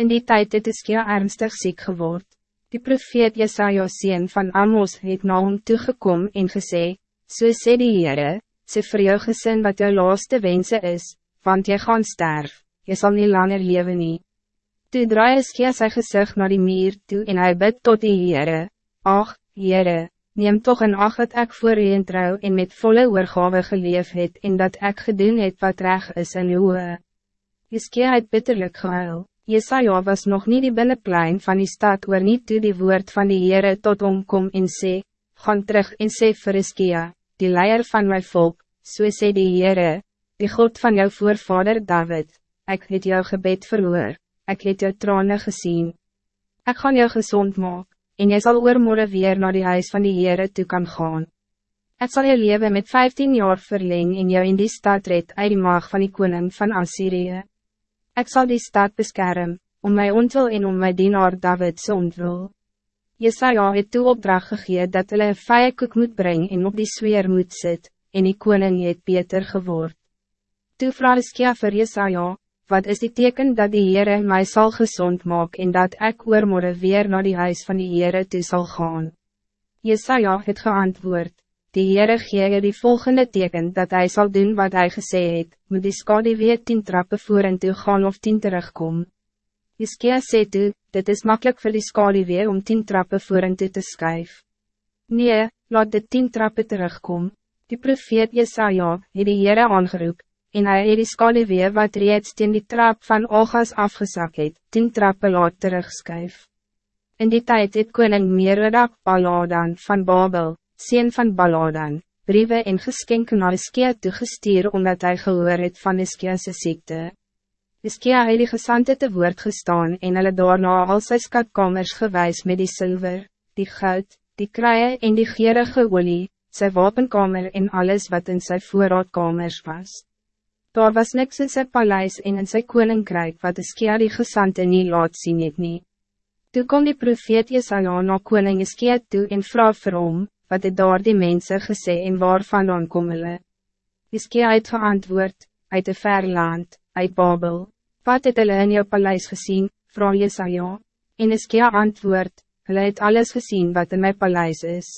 In die tijd het Iskia ernstig ziek geword. Die profeet Jesaja sien van Amos het na hom toegekom en gesê, So sê die Heere, sê vir jou gesin wat jou laaste wense is, want jy gaan sterf, jy zal niet langer leven nie. Toe draai Iskia sy gezicht naar die muur toe en hy bid tot die Heere, Ach, Heere, neem toch een acht dat ek voor u trouw en met volle oorgave geleef het en dat ek gedoen het wat reg is in uwe. Iskia het bitterlijk gehuil. Jesaja was nog niet die binnenplein van die stad waar niet toe die woord van die Heere tot hom kom en sê, Gaan terug en sê vir Iskia, die leier van mijn volk, so sê die Heere, die God van jouw voorvader David, ik het jou gebed verhoor, ik het jou tranen gezien. Ik gaan jou gezond maken en jy sal oormorgen weer naar die huis van die Heere toe kan gaan. Het zal je leven met 15 jaar verleng en jou in die stad red uit die maag van die koning van Assyrië. Ik zal die stad beschermen, om mijn ontwil en om mijn dienaar Davidse ontwil. Jesaja het toe opdracht gegee dat hulle een vije koek moet brengen en op die sfeer moet sit, en die koning het beter geword. Toe vraag Iskia vir Jesaja, wat is die teken dat die Heere mij zal gezond maken en dat ik oormorgen weer naar die huis van die Heere toe zal gaan. Jesaja het geantwoord, die Heere gee je die volgende teken dat hij zal doen wat hij gesê het, moet die skade weer tien trappen voor en toe gaan of tien terugkom. Iskia sê toe, dit is makkelijk voor die skade weer om tien trappen voor en toe te skuif. Nee, laat de tien trappen terugkom. Die profeet Jesaja het die Heere aangeroep, en hy het die skadewee wat reeds teen die trap van Olgas afgezak het, tien trappe laat terugskuif. In die tijd het koning Merodak Baladan van Babel, sien van Baladan, brieven en geskenke na Iskia toegestuur omdat hij gehoor het van Iskia's ziekte. Iskia het die gesante te woord gestaan en hulle daarna al sy skatkamers gewys met die zilver, die goud, die kraaie en die gierige olie, sy wapenkamer en alles wat in sy voorraadkamers was. Daar was niks in sy paleis en in sy koninkrijk wat Iskia die gesante nie laat sien het nie. Toe kom die profeet Jesaja na koning Iskia toe en vraag vir hom, wat het daar die mense gesê en waarvan dan kom hulle. Iskia het geantwoord, uit de ver land, uit Babel. Wat het hulle in jou paleis gezien, vraag Jesaja. En Iskia antwoord, hulle het alles gezien wat in mijn paleis is.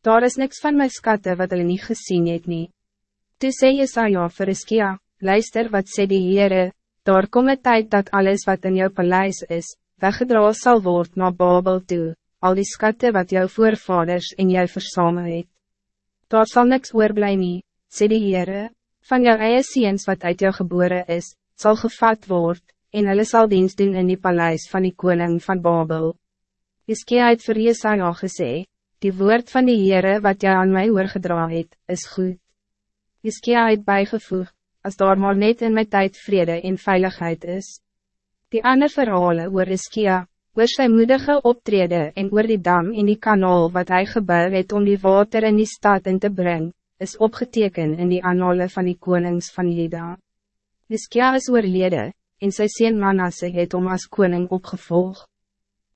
Daar is niks van mijn skatte wat hulle nie gezien het nie. Toe sê Jesaja vir Iskia, luister wat sê die Heere, daar kom een tijd dat alles wat in jou paleis is, weggedra sal word na Babel toe, al die skatte wat jou voorvaders en jou versamel het. Daar sal niks oorblij nie, sê die Heere, van jou eie seens wat uit jou geboren is, zal gevat word, en hulle sal dienst doen in die paleis van die koning van Babel. Iskia het vir Jesaja gesê, die woord van die Heere wat jy aan mij oorgedra het, is goed. Iskia het bijgevoeg, als daar maar net in mijn tijd vrede en veiligheid is. Die andere verhalen oor Iskia, oor sy moedige optrede en oor die dam in die kanaal wat hij gebouwd het om die water in die stad in te brengen, is opgeteken in die annale van die konings van Jeda. Iskia is oorlede, en sy sien Manasse het om als koning opgevolgd.